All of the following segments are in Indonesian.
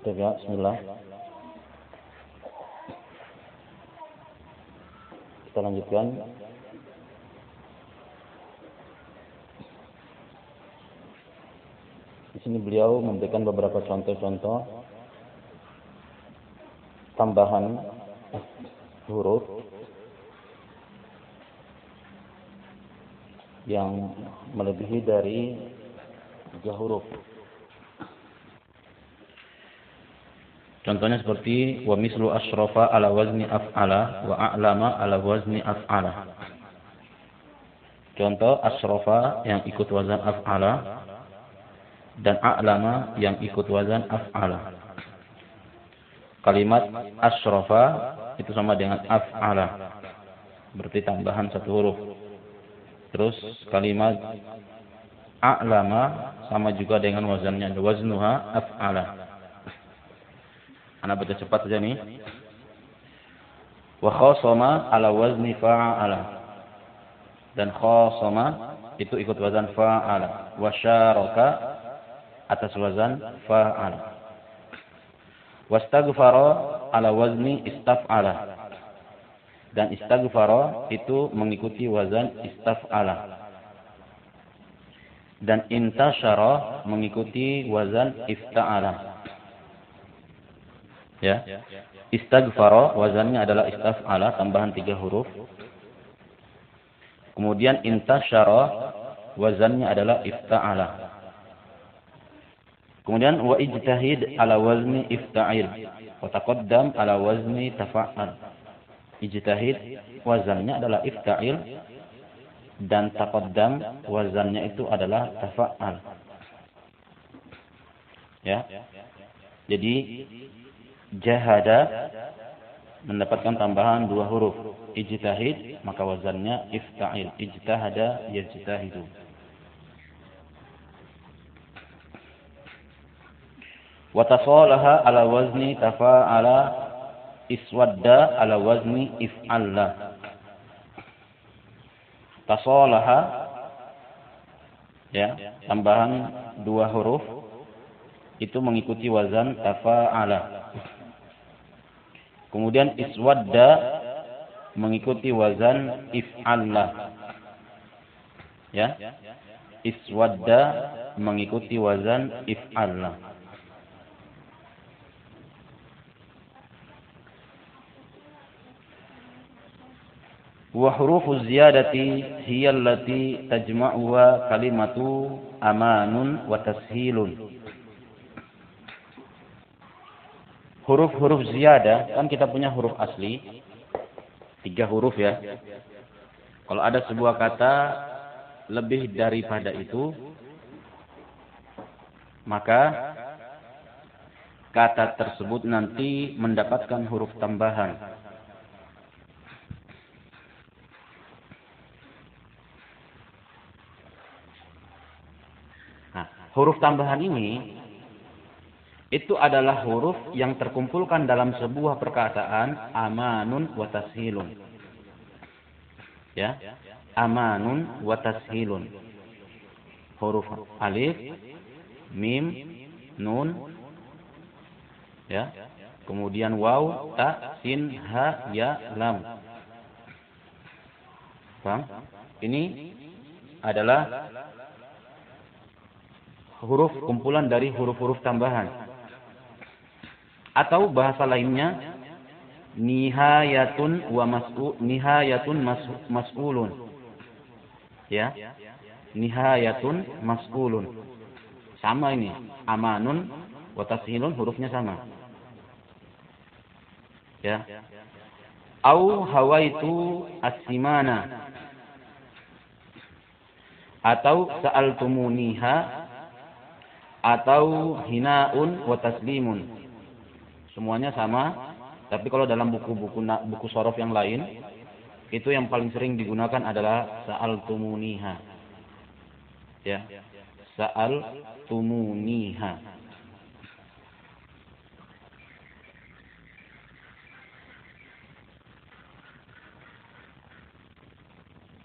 Tiga, bismillah. Kita lanjutkan. Di sini beliau memberikan beberapa contoh-contoh tambahan huruf yang melebihi dari tiga huruf. Contohnya seperti wa mislu asyrafa ala wazni af'ala wa a'lama ala wazni af'ala. Contoh asyrafa yang ikut wazan af'ala dan a'lama yang ikut wazan af'ala. Kalimat asyrafa itu sama dengan af'ala. Berarti tambahan satu huruf. Terus kalimat a'lama sama juga dengan wazannya waznuha af'ala. Ana baca cepat saja nih. Wa khasama ala wazni fa'ala. Dan khasama itu ikut wazan fa'ala. Wa syaraka atas wazan fa'ala. Wastaghfara ala wazni istaf'ala. Dan istaghfara itu mengikuti wazan istaf'ala. Dan intasyara mengikuti wazan ifta'ala. Ya. Istaghfara wazannya adalah istaf'ala tambahan tiga huruf. Kemudian intasyara wazannya adalah ifta'ala. Kemudian wa ijtahid ala wazni ifta'il. Wa taqaddam ala wazni tafa'al. Ijtahid wazannya adalah ifta'il dan taqaddam wazannya itu adalah tafa'al. Ya. Jadi jahada mendapatkan tambahan dua huruf. Ijtahid maka wazannya ifta'il. Ijtahada yajtahidu. Wa tasalaha ala wazni tafa'ala iswadda ala wazni if'alla. Tasalaha ya tambahan dua huruf itu mengikuti wazan tafa'ala Kemudian iswadda mengikuti wazan if'allah. Ya. Iswadda mengikuti wazan if'allah. Wa hurufu ziyadati hiya allati tajma'uha kalimatu amanun wa tashilun. Huruf-huruf ziyadah kan kita punya huruf asli. Tiga huruf ya. Kalau ada sebuah kata lebih daripada itu maka kata tersebut nanti mendapatkan huruf tambahan. Nah huruf tambahan ini itu adalah huruf yang terkumpulkan dalam sebuah perkataan amanun wa tashilun. Ya. Amanun wa tashilun. Huruf alif, mim, nun, ya. Kemudian waw, ta, sin, ha, ya, lam. Paham? Ini adalah huruf kumpulan dari huruf-huruf tambahan atau bahasa lainnya nihayatun wa mas'u nihayatun mas'ulun. Ya? Nihayatun mas'ulun. Sama ini. Amanun wa tashilun hurufnya sama. Ya? Au hawaitu asimana atau sa'altumuniha. Atau hinaun wa taslimun Semuanya sama, tapi kalau dalam buku-buku buku sorof yang lain, itu yang paling sering digunakan adalah sa'al tumuniha. Ya. Sa'al tumuniha.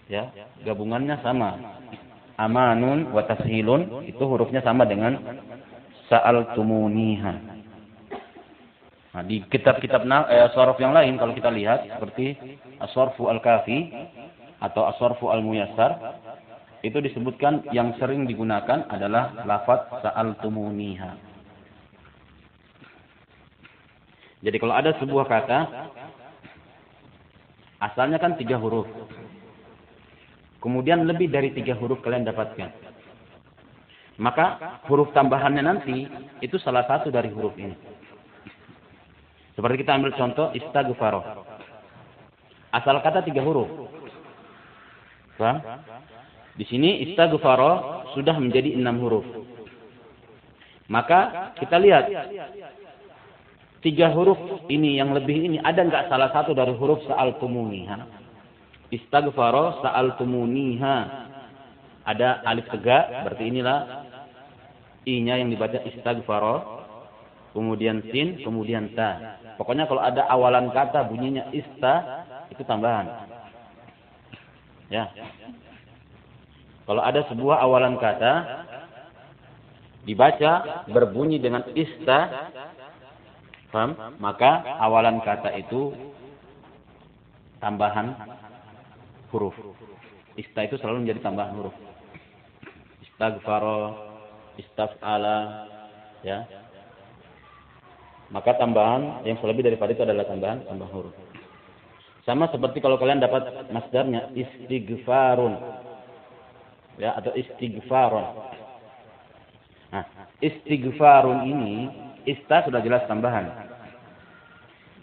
Ya, gabungannya sama. Amanun wa tashilun itu hurufnya sama dengan sa'al tumuniha. Nah, di kitab-kitab eh, yang lain kalau kita lihat seperti asorfu al-kafi atau asorfu al-muyassar itu disebutkan yang sering digunakan adalah lafaz sa'altumuniha. Jadi kalau ada sebuah kata asalnya kan tiga huruf. Kemudian lebih dari tiga huruf kalian dapatkan. Maka huruf tambahannya nanti itu salah satu dari huruf ini. Seperti kita ambil contoh istighfar. Asal kata tiga huruf. Paham? Di sini istighfar sudah menjadi enam huruf. Maka kita lihat tiga huruf ini yang lebih ini ada nggak salah satu dari huruf saal tumuniha? Istighfar saal tumuniha. Ada alif tegak, berarti inilah i-nya yang dibaca istighfar kemudian sin, kemudian ta. Pokoknya kalau ada awalan kata bunyinya ista, itu tambahan. Ya. Kalau ada sebuah awalan kata dibaca berbunyi dengan ista, paham? Maka awalan kata itu tambahan huruf. Ista itu selalu menjadi tambahan huruf. Istagfaro, istaf'ala, ya maka tambahan yang selebih daripada itu adalah tambahan tambah huruf. Sama seperti kalau kalian dapat masdarnya istighfarun. Ya, atau istighfarun. Nah, istighfarun ini ista sudah jelas tambahan.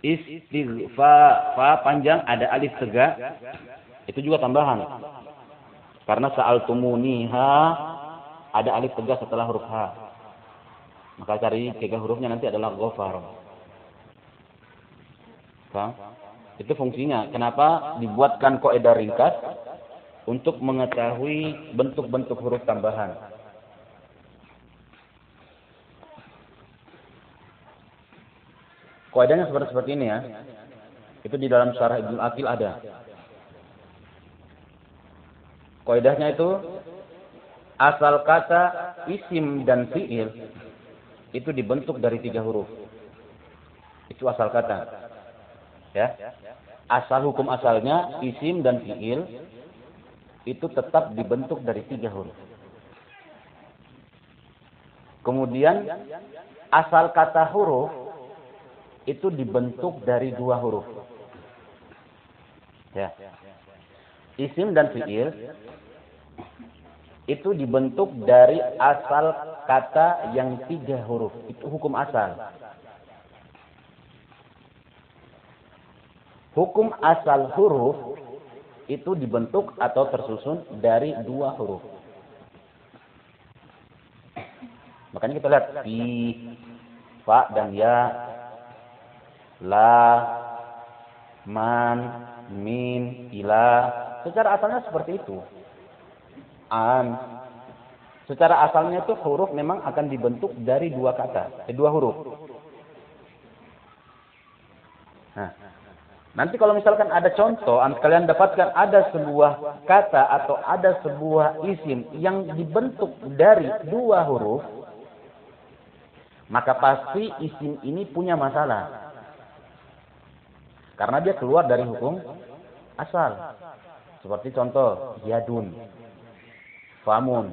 Istighfar fa panjang ada alif tegak itu juga tambahan. Karena saal tumuniha ada alif tegak setelah huruf ha. Maka cari tiga hurufnya nanti adalah gofar. Itu fungsinya. Kenapa dibuatkan koedah ringkas? Untuk mengetahui bentuk-bentuk huruf tambahan. Koedahnya seperti seperti ini ya. Itu di dalam syarah Ibnu Akil ada. Koedahnya itu asal kata isim dan fiil itu dibentuk dari tiga huruf. Itu asal kata. Ya. Asal hukum asalnya isim dan fiil itu tetap dibentuk dari tiga huruf. Kemudian asal kata huruf itu dibentuk dari dua huruf. Ya. Isim dan fiil itu dibentuk dari asal kata yang tiga huruf. Itu hukum asal. Hukum asal huruf itu dibentuk atau tersusun dari dua huruf. Makanya kita lihat fi, fa dan ya, la, man, min, ila. Secara asalnya seperti itu Secara asalnya itu huruf memang akan dibentuk dari dua kata, eh, dua huruf. Nah, nanti kalau misalkan ada contoh, kalian dapatkan ada sebuah kata atau ada sebuah isim yang dibentuk dari dua huruf, maka pasti isim ini punya masalah. Karena dia keluar dari hukum asal. Seperti contoh, yadun. Famun.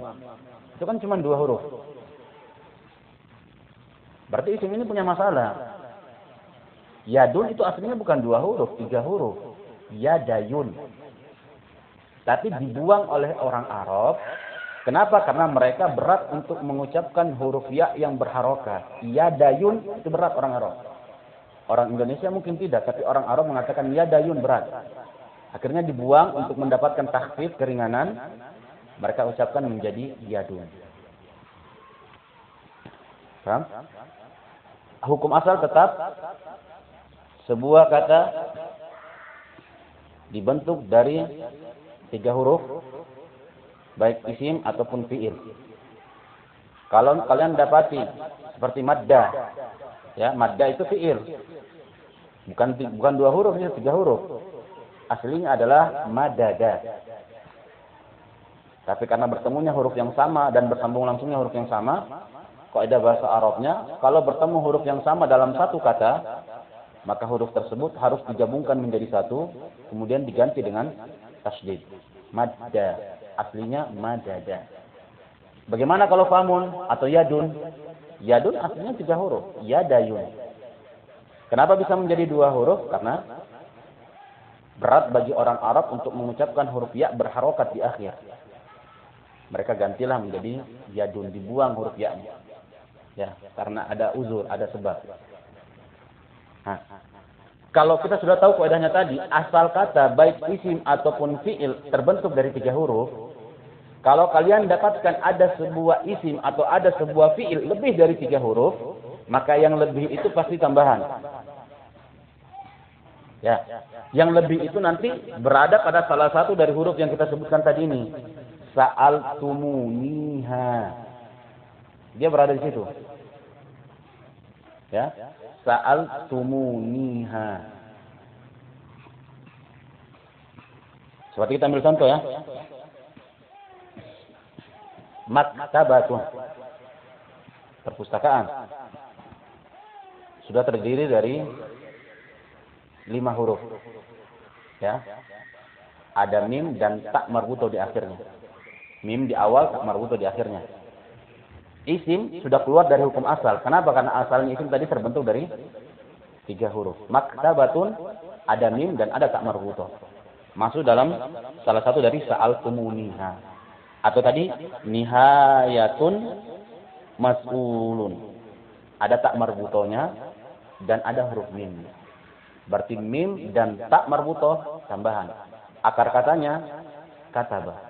Itu kan cuma dua huruf. Berarti isim ini punya masalah. Yadun itu aslinya bukan dua huruf, tiga huruf. Yadayun. Tapi dibuang oleh orang Arab. Kenapa? Karena mereka berat untuk mengucapkan huruf ya yang berharokat. Yadayun itu berat orang Arab. Orang Indonesia mungkin tidak, tapi orang Arab mengatakan yadayun berat. Akhirnya dibuang untuk mendapatkan takhfif keringanan mereka ucapkan menjadi yadun. Paham? Hukum asal tetap sebuah kata dibentuk dari tiga huruf baik isim ataupun fiil. Kalau kalian dapati seperti madda, ya madda itu fiil, bukan bukan dua huruf ya tiga huruf. Aslinya adalah madada. Tapi karena bertemunya huruf yang sama dan bersambung langsungnya huruf yang sama, kaidah bahasa Arabnya, kalau bertemu huruf yang sama dalam satu kata, maka huruf tersebut harus digabungkan menjadi satu, kemudian diganti dengan tasydid. Madda. Aslinya madada. Bagaimana kalau famun atau yadun? Yadun aslinya tiga huruf. Yadayun. Kenapa bisa menjadi dua huruf? Karena berat bagi orang Arab untuk mengucapkan huruf ya berharokat di akhir. Mereka gantilah menjadi yadun, dibuang huruf ya-nya. Ya, karena ada uzur, ada sebab. Nah, kalau kita sudah tahu kaidahnya tadi, asal kata baik isim ataupun fiil terbentuk dari tiga huruf, kalau kalian dapatkan ada sebuah isim atau ada sebuah fiil lebih dari tiga huruf, maka yang lebih itu pasti tambahan. Ya, yang lebih itu nanti berada pada salah satu dari huruf yang kita sebutkan tadi ini. Sa'al tumuniha. Dia berada di situ. Ya, sa'al tumuniha. Seperti kita ambil contoh ya. Maktabatun. Perpustakaan. Sudah terdiri dari lima huruf. Ya. Ada mim dan tak marbuto di akhirnya. Mim di awal, marbuto di akhirnya. Isim sudah keluar dari hukum asal. Kenapa? Karena asalnya isim tadi terbentuk dari tiga huruf. Maktabatun ada mim dan ada tak marbuto. Masuk dalam salah satu dari sa'al tumuniha. Atau tadi nihayatun mas'ulun. Ada tak marbutonya dan ada huruf mim. Berarti mim dan tak marbutoh tambahan. Akar katanya kataba.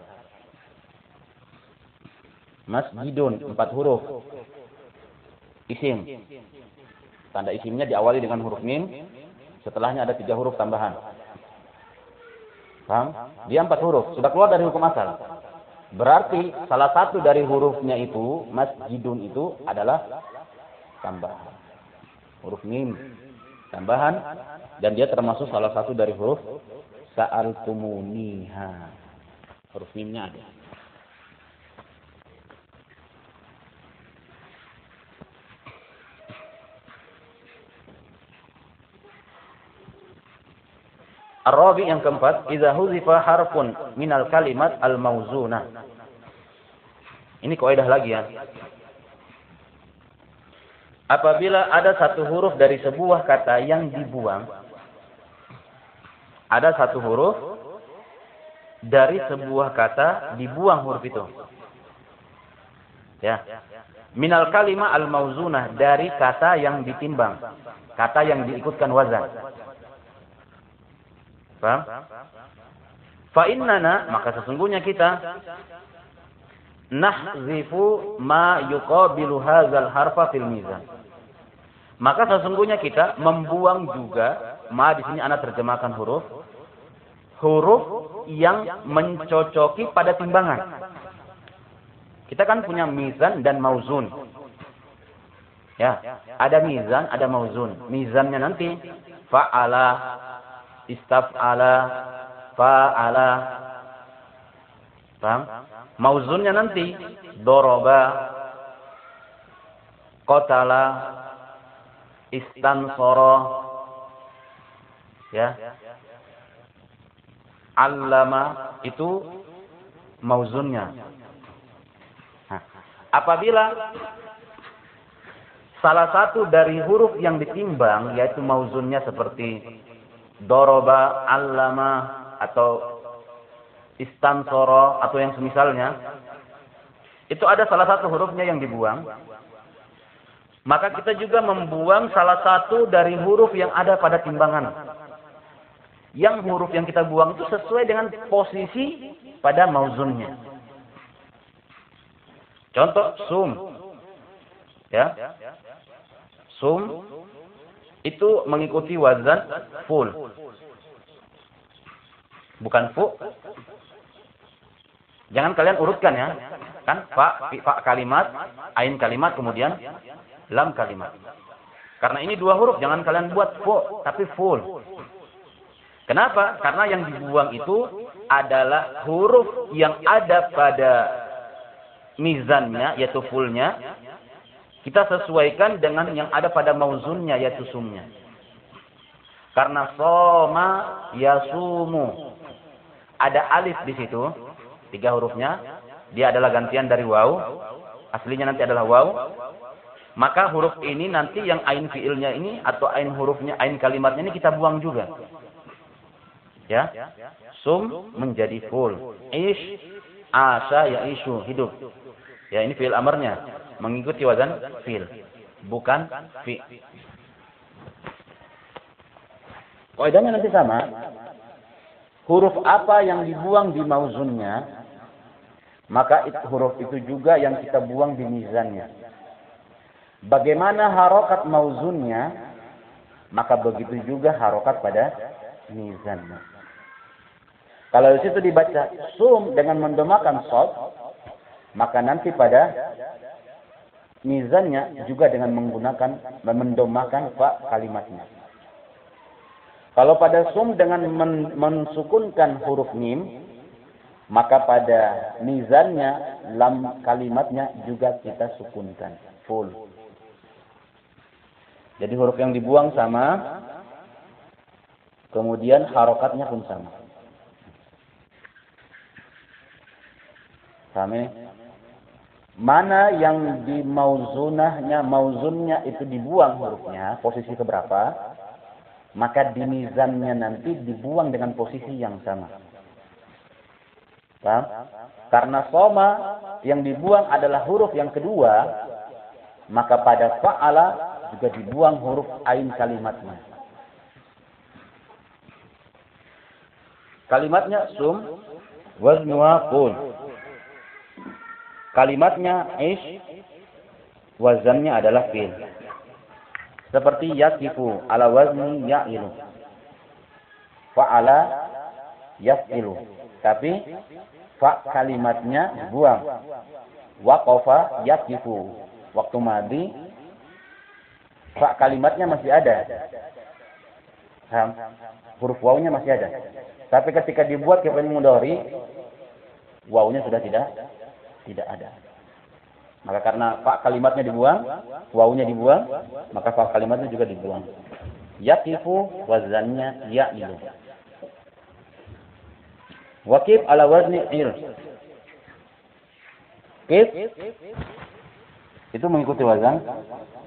Masjidun empat huruf. Isim. Tanda isimnya diawali dengan huruf mim. Setelahnya ada tiga huruf tambahan. Paham? Dia empat huruf. Sudah keluar dari hukum asal. Berarti salah satu dari hurufnya itu, masjidun itu adalah tambahan. Huruf mim tambahan dan dia termasuk salah satu dari huruf sa'altumuniha. Huruf mimnya ada. Ar-rabi yang keempat, idza huzifa harfun minal kalimat al-mauzunah. Ini kaidah lagi ya. Apabila ada satu huruf dari sebuah kata yang dibuang, ada satu huruf dari sebuah kata dibuang huruf itu. Ya. Minal kalima al-mauzunah dari kata yang ditimbang, kata yang diikutkan wazan. Paham? Fa innana maka sesungguhnya kita nahzifu ma yuqabilu hadzal harfa fil mizan maka sesungguhnya kita membuang juga, ma di sini anak terjemahkan huruf, huruf yang mencocoki pada timbangan. Kita kan punya mizan dan mauzun. Ya, ada mizan, ada mauzun. Mizannya nanti fa'ala, istaf'ala, fa'ala. Paham? Mauzunnya nanti doroba, kotala, istansara ya allama itu mauzunnya nah, apabila salah satu dari huruf yang ditimbang yaitu mauzunnya seperti doroba allama atau istansara atau yang semisalnya itu ada salah satu hurufnya yang dibuang maka kita juga membuang salah satu dari huruf yang ada pada timbangan. Yang huruf yang kita buang itu sesuai dengan posisi pada mauzunnya. Contoh sum. Ya. Sum itu mengikuti wazan full. Bukan fu. Jangan kalian urutkan ya. Kan fa, fa kalimat, ain kalimat kemudian lam kalimat. Karena ini dua huruf, jangan kalian buat fu, tapi full. Kenapa? Karena yang dibuang itu adalah huruf yang ada pada mizannya, yaitu fullnya, Kita sesuaikan dengan yang ada pada mauzunnya yaitu sumnya. Karena soma yasumu. Ada alif di situ, tiga hurufnya. Dia adalah gantian dari waw. Aslinya nanti adalah waw. Maka huruf ini nanti yang ain fiilnya ini atau ain hurufnya, ain kalimatnya ini kita buang juga. Ya. Sum menjadi full. Ish, asa, ya isu, hidup. Ya ini fiil amarnya. Mengikuti wazan fiil. Bukan fi. Kaidahnya nanti sama. Huruf apa yang dibuang di mauzunnya, maka itu, huruf itu juga yang kita buang di mizannya. Bagaimana harokat mauzunnya, maka begitu juga harokat pada mizannya. Kalau di situ dibaca sum dengan mendomakan sod, maka nanti pada mizannya juga dengan menggunakan mendomakan fa kalimatnya. Kalau pada sum dengan men mensukunkan huruf mim, maka pada mizannya lam kalimatnya juga kita sukunkan full. Jadi huruf yang dibuang sama, kemudian harokatnya pun sama. Paham Mana yang di mauzunahnya, mauzunnya itu dibuang hurufnya, posisi keberapa, maka di mizannya nanti dibuang dengan posisi yang sama. Paham? Karena soma yang dibuang adalah huruf yang kedua, maka pada fa'ala juga dibuang huruf ain kalimatnya. Kalimatnya sum waznuha qul. Kalimatnya ish, wazannya adalah fil. Seperti yakifu ala wazni ya'ilu. Fa'ala yaf'ilu. Tapi fa kalimatnya buang. Waqafa yakifu. Waktu madi fa kalimatnya masih ada. Paham? Huruf wawnya masih ada. Tapi ketika dibuat ke mudhari, wawnya sudah tidak tidak ada. Maka karena pak kalimatnya dibuang, wawunya dibuang, maka pak kalimatnya juga dibuang. Yakifu wazannya ya'ilu. Wakif ala wazni il. Kif itu mengikuti wazan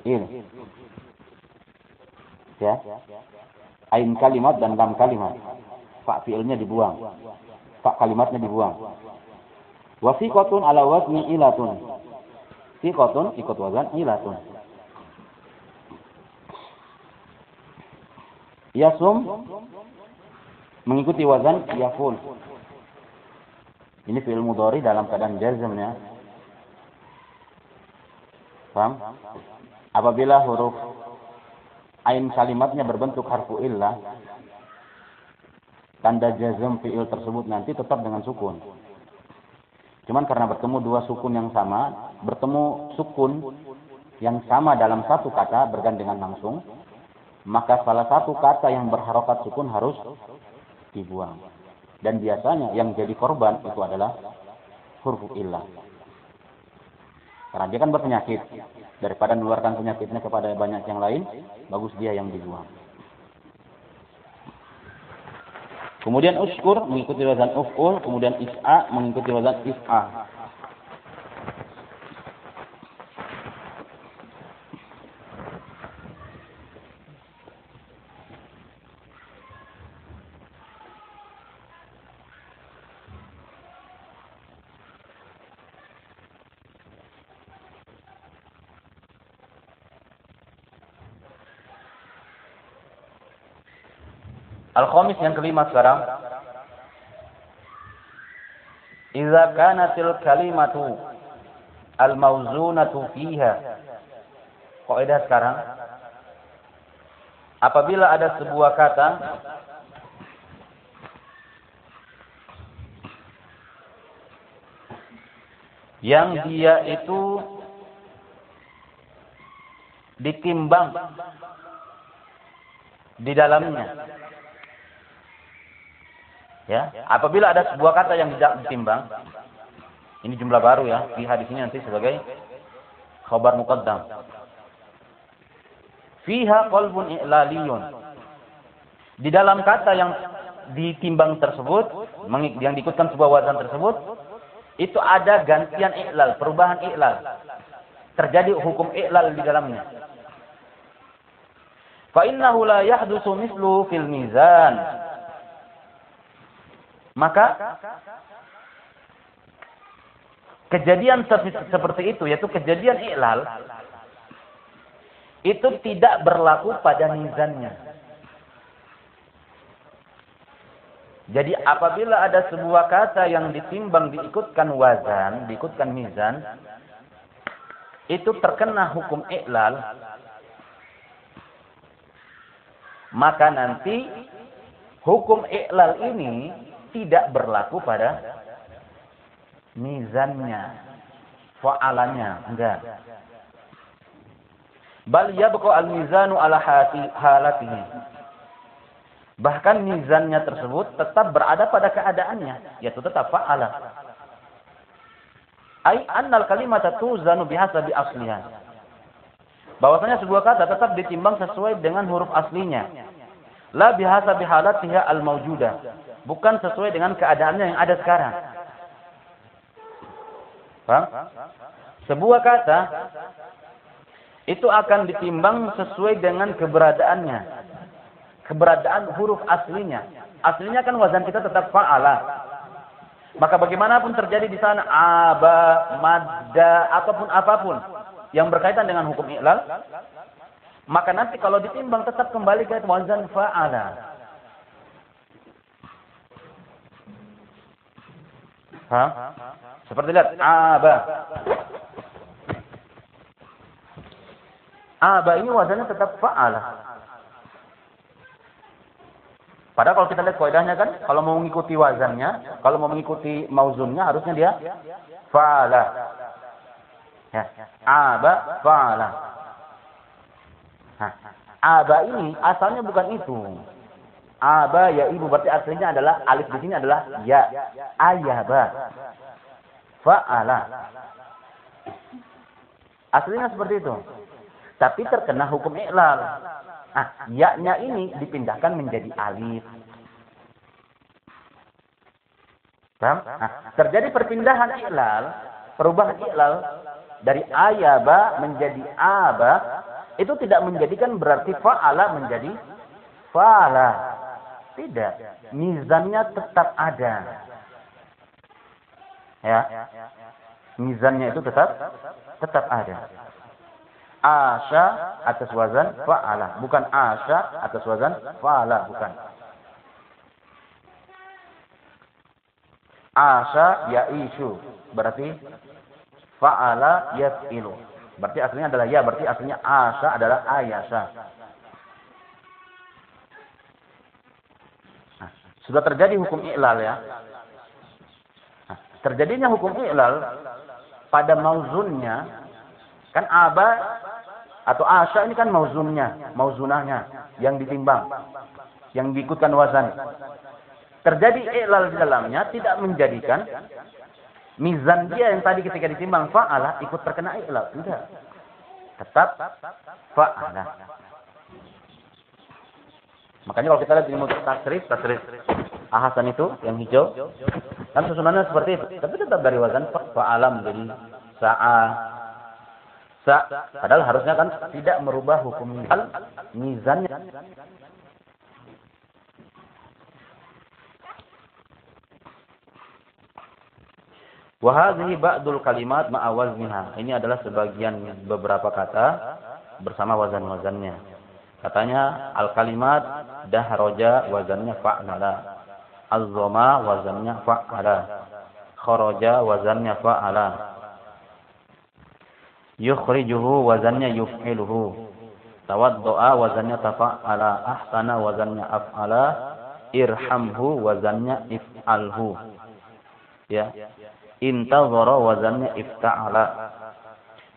il. Ya. Ain kalimat dan lam kalimat. Pak fiilnya dibuang. Pak kalimatnya dibuang. Wa fiqatun ala wazni ilatun. Fiqatun ikut wazan ilatun. Yasum mengikuti wazan yaful. Ini fi'il mudhari dalam keadaan jazmnya. Paham? Apabila huruf ain kalimatnya berbentuk harfu illah, tanda jazm fi'il tersebut nanti tetap dengan sukun. Cuman karena bertemu dua sukun yang sama, bertemu sukun yang sama dalam satu kata bergandengan langsung, maka salah satu kata yang berharokat sukun harus dibuang. Dan biasanya yang jadi korban itu adalah huruf illah. Karena dia kan berpenyakit. Daripada mengeluarkan penyakitnya kepada banyak yang lain, bagus dia yang dibuang. Kemudian uskur mengikuti wazan uf'ul, kemudian is'a mengikuti wazan is'a. Al-khamis yang kelima sekarang. Iza kanatil kalimatu al-mauzunatu fiha. Kaidah sekarang. Apabila ada sebuah kata yang dia itu ditimbang di dalamnya Ya, apabila ada sebuah kata yang tidak ditimbang, ini jumlah baru ya di hadis ini nanti sebagai Khabar muqaddam. Fiha qalbun i'laliyun. Di dalam kata yang ditimbang tersebut, yang diikutkan sebuah wazan tersebut, itu ada gantian i'lal, perubahan i'lal. Terjadi hukum i'lal di dalamnya. Fa innahu la yahdusu mislu fil mizan. Maka kejadian seperti itu yaitu kejadian i'lal itu tidak berlaku pada mizannya. Jadi apabila ada sebuah kata yang ditimbang diikutkan wazan, diikutkan mizan, itu terkena hukum iklal, maka nanti hukum iklal ini tidak berlaku pada mizannya, fa'alannya, enggak. Bal yabqa al-mizanu ala halatihi. Bahkan mizannya tersebut tetap berada pada keadaannya, yaitu tetap fa'ala. Ai annal kalimata tuzanu bihasabi asliha. Bahwasanya sebuah kata tetap ditimbang sesuai dengan huruf aslinya. La bihasabi halatiha al-maujudah. Bukan sesuai dengan keadaannya yang ada sekarang. Paham? Sebuah kata itu akan ditimbang sesuai dengan keberadaannya. Keberadaan huruf aslinya. Aslinya kan wazan kita tetap fa'ala. Maka bagaimanapun terjadi di sana aba, madda, ataupun apa pun yang berkaitan dengan hukum i'lal, maka nanti kalau ditimbang tetap kembali ke wazan fa'ala. Hah? Seperti lihat aba. Aba ini wazannya tetap fa'ala. Padahal kalau kita lihat kaidahnya kan, kalau mau mengikuti wazannya, kalau mau mengikuti mauzunnya harusnya dia fa'ala. Ya. Aba fa'ala. Nah, aba ini asalnya bukan itu. Aba ya ibu berarti aslinya adalah alif di sini adalah ya. Ayaba. Fa'ala. Aslinya seperti itu tapi terkena hukum iklal. Ah, ya-nya ini dipindahkan menjadi alif. Paham? Nah, terjadi perpindahan iklal, perubahan iklal dari ayaba menjadi aba, itu tidak menjadikan berarti fa'ala menjadi fa'ala. Tidak. Mizannya tetap ada. Ya. Mizannya itu tetap tetap ada. Asya atas wazan fa'ala. Bukan asya atas wazan fa'ala. Bukan. Asya ya'ishu. Berarti fa'ala yas'ilu. Berarti aslinya adalah ya. Berarti aslinya asya adalah ayasya. Nah, sudah terjadi hukum i'lal ya. Nah, terjadinya hukum i'lal pada mauzunnya kan aba atau asya ini kan mauzunnya, mauzunahnya yang ditimbang, yang diikutkan wazan. Terjadi i'lal di dalamnya tidak menjadikan mizan dia yang tadi ketika ditimbang fa'ala ikut terkena i'lal. Tidak. Tetap fa'ala. Makanya kalau kita lihat mulut tasrif, tasrif ahasan itu yang hijau, kan susunannya seperti itu. Tapi tetap dari wazan fa'ala menjadi sa'a, Sa, padahal harusnya kan tidak merubah hukum mizan, mizannya. Wahadhi ba'dul kalimat ma'awazniha. Ini adalah sebagian beberapa kata bersama wazan-wazannya. Katanya al-kalimat dahroja wazannya fa'ala. Al-zoma wazannya fa'ala. Kharaja wazannya fa'ala yukhrijuhu wazannya yuf'iluhu tawaddu'a wazannya tafa'ala ahsana wazannya af'ala irhamhu wazannya if'alhu ya intazara wazannya ifta'ala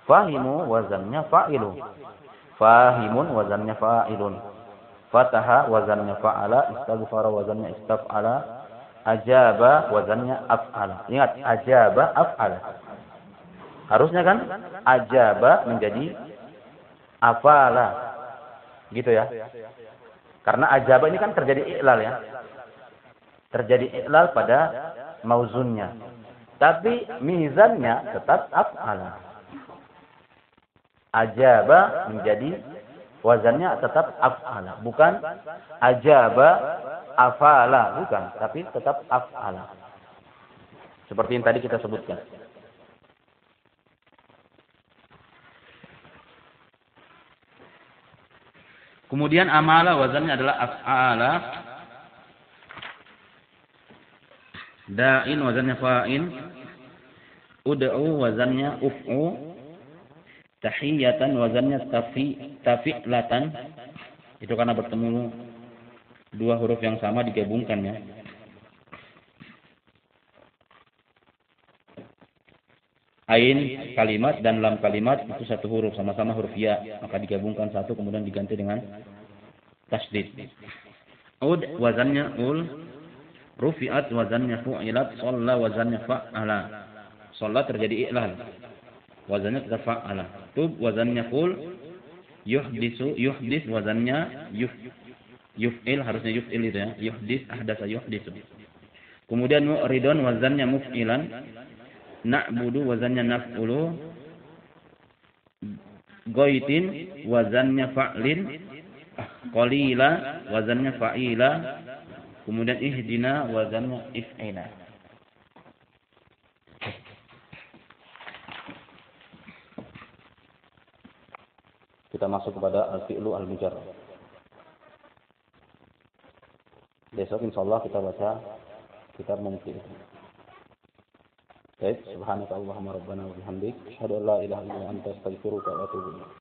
fahimu wazannya fa'ilu fahimun wazannya fa'ilun fataha wazannya fa'ala istaghfara wazannya istaf'ala ajaba wazannya af'ala ingat ajaba af'ala Harusnya kan ajaba menjadi afala. Gitu ya. Karena ajaba ini kan terjadi iklal ya. Terjadi iklal pada mauzunnya. Tapi mizannya tetap afala. Ajaba menjadi wazannya tetap afala, bukan ajaba afala, bukan, tapi tetap afala. Seperti yang tadi kita sebutkan. Kemudian amala wazannya adalah af'ala. Da'in wazannya fa'in. Ud'u wazannya uf'u. Tahiyatan wazannya tafi tafi'latan. Itu karena bertemu dua huruf yang sama digabungkan ya. Ain kalimat dan lam kalimat itu satu huruf sama-sama huruf ya maka digabungkan satu kemudian diganti dengan tasdid. Ud wazannya ul rufi'at wazannya fu'ilat shalla wazannya fa'ala. Shalla terjadi i'lal. Wazannya tetap fa'ala. Tub wazannya ful yuhdisu yuhdis wazannya yuf yuf'il harusnya yuf'il itu ya. Yuhdis ahdasa yuhdisu. Kemudian mu'ridun wazannya muf'ilan na'budu wazannya naf'ulu goitin wazannya fa'lin qalila wazannya fa'ila kemudian ihdina wazannya if'ina. Kita masuk kepada al-fi'lu al-mujarrad. Besok insyaallah kita baca kitab mungkin Baik, subhanaka Allahumma rabbana wa bihamdik, asyhadu an la ilaha illa anta astaghfiruka wa atubu ilaik.